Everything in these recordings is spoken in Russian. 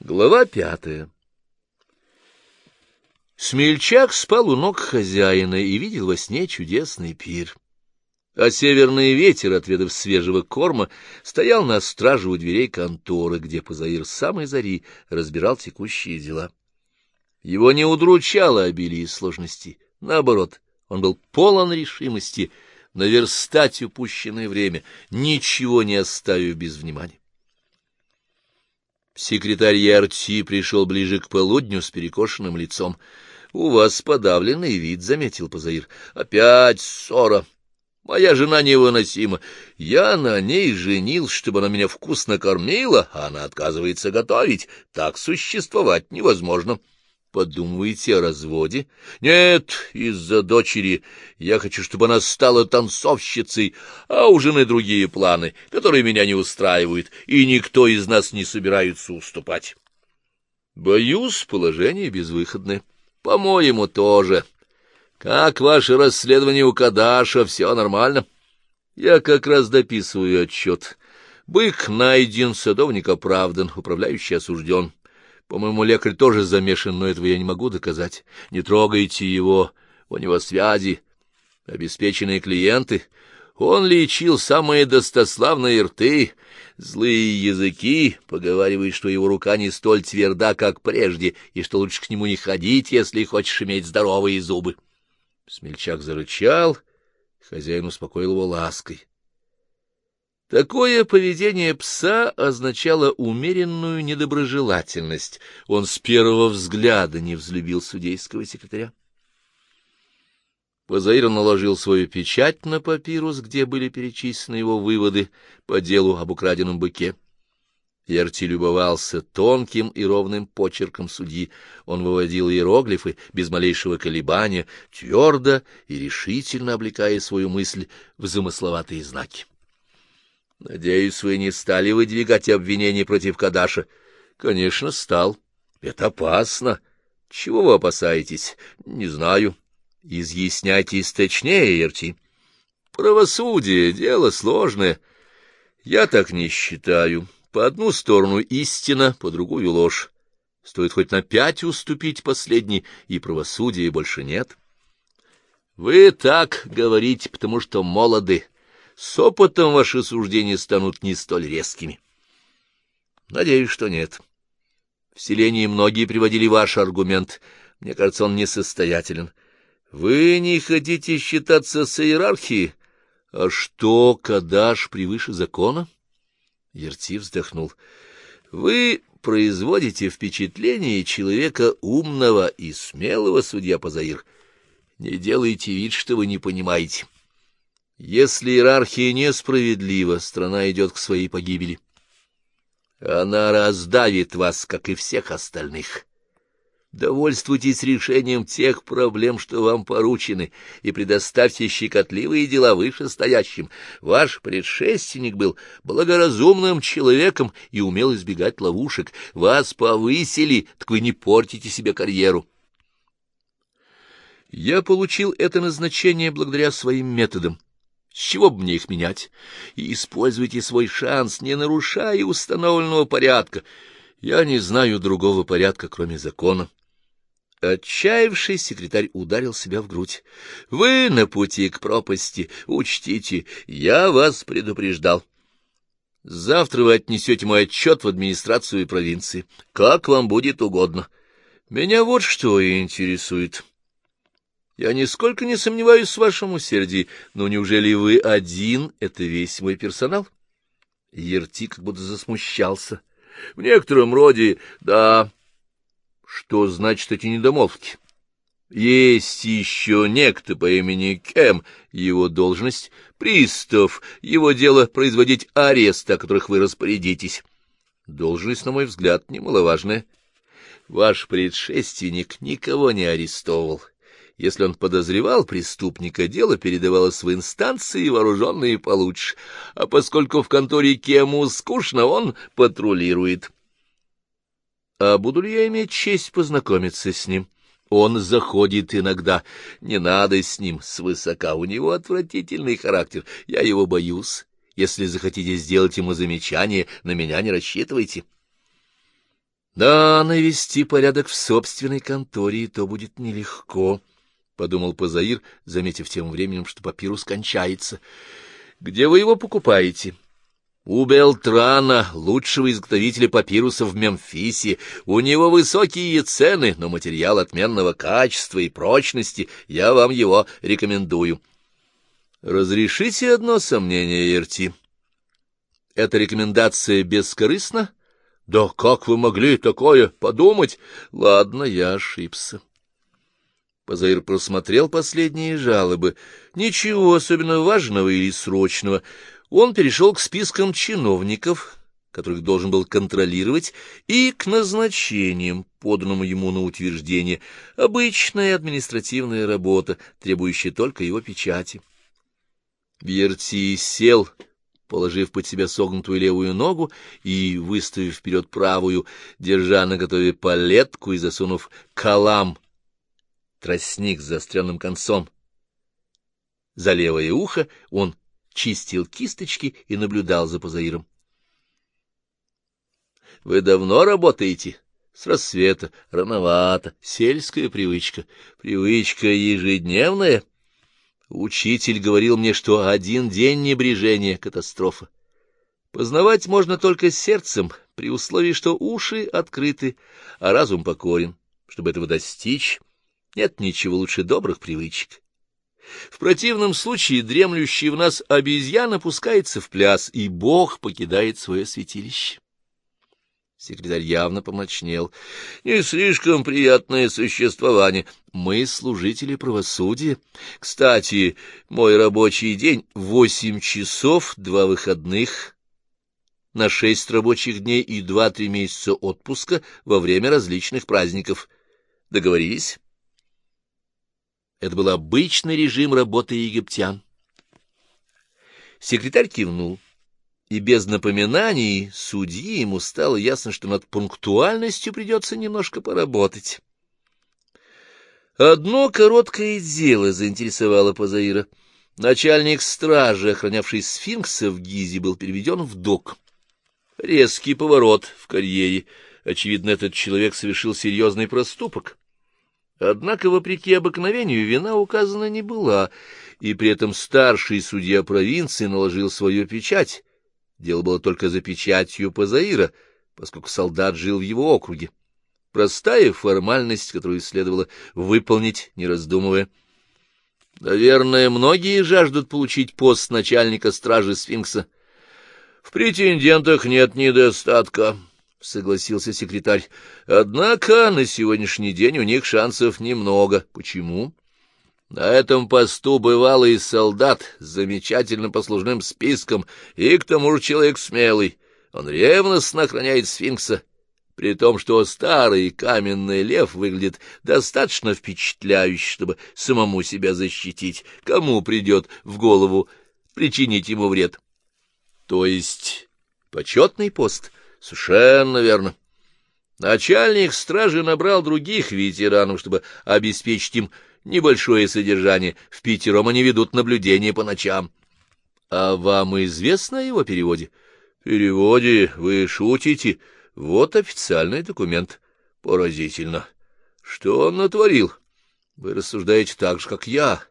Глава пятая Смельчак спал у ног хозяина и видел во сне чудесный пир. А северный ветер, отведав свежего корма, стоял на страже у дверей конторы, где Пазаир с самой зари разбирал текущие дела. Его не удручало обилие сложностей. Наоборот, он был полон решимости наверстать упущенное время, ничего не оставив без внимания. Секретарь Ярти пришел ближе к полудню с перекошенным лицом. — У вас подавленный вид, — заметил Пазаир. — Опять ссора. Моя жена невыносима. Я на ней женил, чтобы она меня вкусно кормила, а она отказывается готовить. Так существовать невозможно. — Подумываете о разводе? Нет, из-за дочери. Я хочу, чтобы она стала танцовщицей, а у жены другие планы, которые меня не устраивают, и никто из нас не собирается уступать. Боюсь, положение безвыходное. По-моему, тоже. Как ваше расследование у Кадаша? Все нормально? Я как раз дописываю отчет. Бык найден, садовник оправдан, управляющий осужден. По-моему, лекарь тоже замешан, но этого я не могу доказать. Не трогайте его, у него связи, обеспеченные клиенты. Он лечил самые достославные рты, злые языки, поговаривает, что его рука не столь тверда, как прежде, и что лучше к нему не ходить, если хочешь иметь здоровые зубы. Смельчак зарычал, хозяин успокоил его лаской. Такое поведение пса означало умеренную недоброжелательность. Он с первого взгляда не взлюбил судейского секретаря. Позаир наложил свою печать на папирус, где были перечислены его выводы по делу об украденном быке. Ярти любовался тонким и ровным почерком судьи. Он выводил иероглифы без малейшего колебания, твердо и решительно облекая свою мысль в замысловатые знаки. — Надеюсь, вы не стали выдвигать обвинения против Кадаша? — Конечно, стал. — Это опасно. Чего вы опасаетесь? — Не знаю. — Изъясняйтесь точнее, Ерти. — Правосудие — дело сложное. Я так не считаю. По одну сторону истина, по другую ложь. Стоит хоть на пять уступить последней, и правосудия больше нет. — Вы так говорите, потому что молоды. — с опытом ваши суждения станут не столь резкими. Надеюсь, что нет. В селении многие приводили ваш аргумент. Мне кажется, он несостоятелен. Вы не хотите считаться с иерархией? А что, Кадаш превыше закона? Ерти вздохнул. Вы производите впечатление человека умного и смелого, судья Пазаир. Не делайте вид, что вы не понимаете. — если иерархия несправедлива, страна идет к своей погибели. Она раздавит вас, как и всех остальных. Довольствуйтесь решением тех проблем, что вам поручены, и предоставьте щекотливые дела вышестоящим. Ваш предшественник был благоразумным человеком и умел избегать ловушек. Вас повысили, так вы не портите себе карьеру. Я получил это назначение благодаря своим методам с чего бы мне их менять? И используйте свой шанс, не нарушая установленного порядка. Я не знаю другого порядка, кроме закона. Отчаявший секретарь ударил себя в грудь. — Вы на пути к пропасти, учтите, я вас предупреждал. Завтра вы отнесете мой отчет в администрацию провинции. Как вам будет угодно. Меня вот что интересует. Я нисколько не сомневаюсь в вашем усердии, но неужели вы один — это весь мой персонал? Ерти как будто засмущался. В некотором роде, да. Что значит эти недомолвки? Есть еще некто по имени Кем, его должность — пристав, его дело — производить аресты, о которых вы распорядитесь. Должность, на мой взгляд, немаловажная. Ваш предшественник никого не арестовывал. Если он подозревал преступника, дело передавалось в инстанции, вооруженные получше, а поскольку в конторе Кему скучно, он патрулирует. А буду ли я иметь честь познакомиться с ним? Он заходит иногда. Не надо с ним свысока, у него отвратительный характер. Я его боюсь. Если захотите сделать ему замечание, на меня не рассчитывайте. Да, навести порядок в собственной конторе, то будет нелегко, — подумал Пазаир, заметив тем временем, что папирус кончается. — Где вы его покупаете? — У Белтрана, лучшего изготовителя папируса в Мемфисе. У него высокие цены, но материал отменного качества и прочности. Я вам его рекомендую. — Разрешите одно сомнение, Ерти. — Эта рекомендация бескорыстна? — да как вы могли такое подумать? Ладно, я ошибся. Позаир просмотрел последние жалобы. Ничего особенно важного или срочного. Он перешел к спискам чиновников, которых должен был контролировать, и к назначениям, поданному ему на утверждение. Обычная административная работа, требующая только его печати. Верти сел положив под себя согнутую левую ногу и выставив вперед правую, держа на готове палетку и засунув калам, тростник с заостренным концом. За левое ухо он чистил кисточки и наблюдал за Пазаиром. — Вы давно работаете? — С рассвета. Рановато. Сельская привычка. Привычка ежедневная. — Учитель говорил мне, что один день небрежения — катастрофа. Познавать можно только сердцем, при условии, что уши открыты, а разум покорен. Чтобы этого достичь, нет ничего лучше добрых привычек. В противном случае дремлющий в нас обезьяна пускается в пляс, и Бог покидает свое святилище. Секретарь явно помрачнел. — Не слишком приятное существование. Мы служители правосудия. Кстати, мой рабочий день — восемь часов, два выходных на шесть рабочих дней и два-три месяца отпуска во время различных праздников. Договорились? Это был обычный режим работы египтян. Секретарь кивнул и без напоминаний судьи ему стало ясно, что над пунктуальностью придется немножко поработать. Одно короткое дело заинтересовало Пазаира. Начальник стражи, охранявший сфинкса в Гизе, был переведен в док. Резкий поворот в карьере. Очевидно, этот человек совершил серьезный проступок. Однако, вопреки обыкновению, вина указана не была, и при этом старший судья провинции наложил свою печать, Дело было только за печатью Пазаира, поскольку солдат жил в его округе. Простая формальность, которую следовало выполнить, не раздумывая. Наверное, многие жаждут получить пост начальника стражи сфинкса. В претендентах нет недостатка, — согласился секретарь. Однако на сегодняшний день у них шансов немного. Почему? — на этом посту бывалый солдат с замечательным послужным списком и, к тому же, человек смелый. Он ревностно охраняет сфинкса, при том, что старый каменный лев выглядит достаточно впечатляюще, чтобы самому себя защитить. Кому придет в голову причинить ему вред? То есть почетный пост? Совершенно верно. Начальник стражи набрал других ветеранов, чтобы обеспечить им небольшое содержание. В пятером они ведут наблюдение по ночам. — А вам известно о его переводе? — Переводе? Вы шутите? Вот официальный документ. Поразительно. Что он натворил? Вы рассуждаете так же, как я.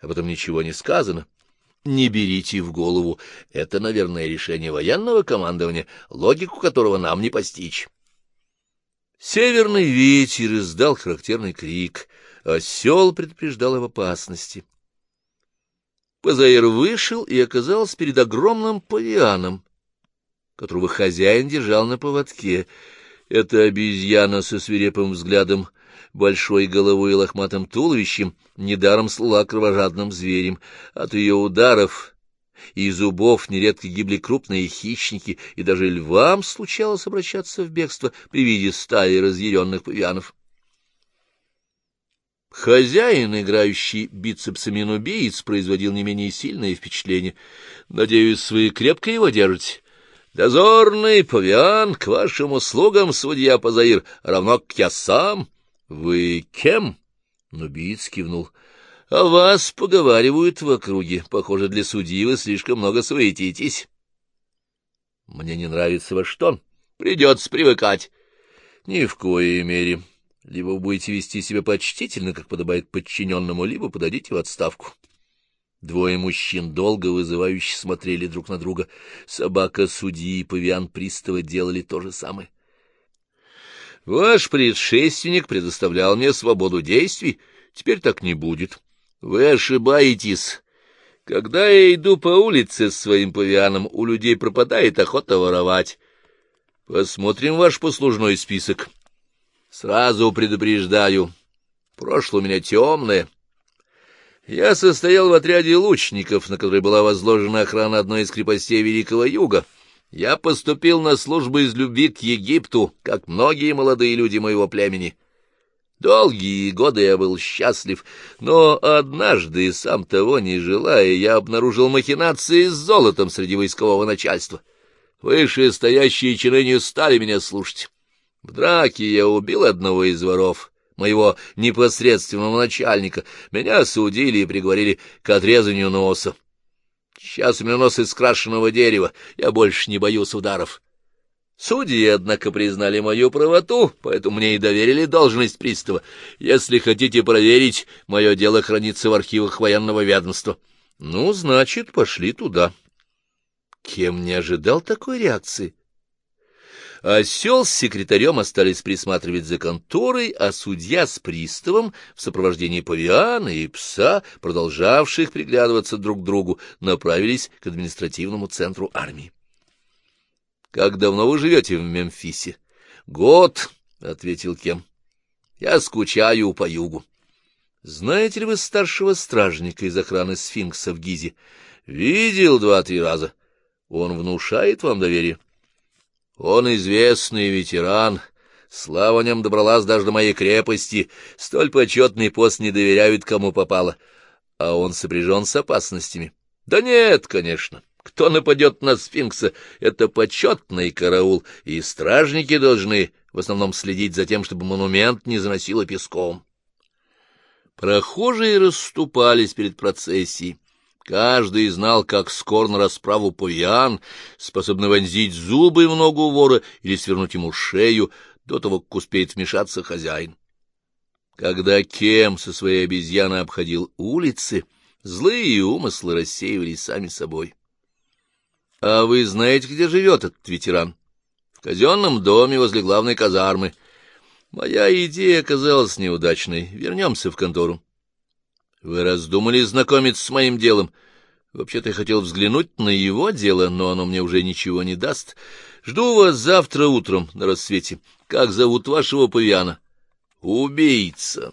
Об этом ничего не сказано. Не берите в голову. Это, наверное, решение военного командования, логику которого нам не постичь. Северный ветер издал характерный крик. Осел предупреждал об опасности. Пазаир вышел и оказался перед огромным павианом, которого хозяин держал на поводке. Эта обезьяна со свирепым взглядом, большой головой и лохматым туловищем недаром слала кровожадным зверем. От ее ударов и зубов нередко гибли крупные хищники, и даже львам случалось обращаться в бегство при виде стаи разъяренных павианов. Хозяин, играющий бицепсами нубиец, производил не менее сильное впечатление. Надеюсь, вы крепко его держите. Дозорный павиан, к вашим услугам, судья Пазаир, равно как я сам. Вы кем? Нубиец кивнул. А вас поговаривают в округе. Похоже, для судьи вы слишком много суетитесь. Мне не нравится ваш тон. Придется привыкать. — Ни в коей мере. Либо будете вести себя почтительно, как подобает подчиненному, либо подадите в отставку. Двое мужчин долго вызывающе смотрели друг на друга. Собака судьи и павиан пристава делали то же самое. Ваш предшественник предоставлял мне свободу действий, теперь так не будет. Вы ошибаетесь. Когда я иду по улице с своим павианом, у людей пропадает охота воровать. Посмотрим ваш послужной список. Сразу предупреждаю, прошлое у меня темное. Я состоял в отряде лучников, на который была возложена охрана одной из крепостей Великого Юга. Я поступил на службу из любви к Египту, как многие молодые люди моего племени. Долгие годы я был счастлив, но однажды, сам того не желая, я обнаружил махинации с золотом среди войскового начальства. Вышестоящие чины не стали меня слушать. В драке я убил одного из воров, моего непосредственного начальника. Меня осудили и приговорили к отрезанию носа. Сейчас у меня нос из крашеного дерева, я больше не боюсь ударов. Судьи, однако, признали мою правоту, поэтому мне и доверили должность пристава. Если хотите проверить, мое дело хранится в архивах военного ведомства. Ну, значит, пошли туда. Кем не ожидал такой реакции? Осел с секретарем остались присматривать за конторой, а судья с приставом в сопровождении павиана и пса, продолжавших приглядываться друг к другу, направились к административному центру армии. — Как давно вы живете в Мемфисе? — Год, — ответил Кем. — Я скучаю по югу. — Знаете ли вы старшего стражника из охраны сфинкса в Гизе? — Видел два-три раза. Он внушает вам доверие? — Он известный ветеран. Слава о нем добралась даже до моей крепости. Столь почетный пост не доверяют, кому попало. А он сопряжен с опасностями. — Да нет, конечно. Кто нападет на сфинкса, это почетный караул, и стражники должны в основном следить за тем, чтобы монумент не заносило песком. Прохожие расступались перед процессией. Каждый знал, как скор на расправу пуян, способный вонзить зубы в ногу вора или свернуть ему шею до того, как успеет вмешаться хозяин. Когда Кем со своей обезьяной обходил улицы, злые умыслы рассеивались сами собой. — А вы знаете, где живет этот ветеран? — В казенном доме возле главной казармы. Моя идея оказалась неудачной. Вернемся в контору. — Вы раздумали знакомиться с моим делом? Вообще-то я хотел взглянуть на его дело, но оно мне уже ничего не даст. Жду вас завтра утром на рассвете. Как зовут вашего павиана? — Убийца.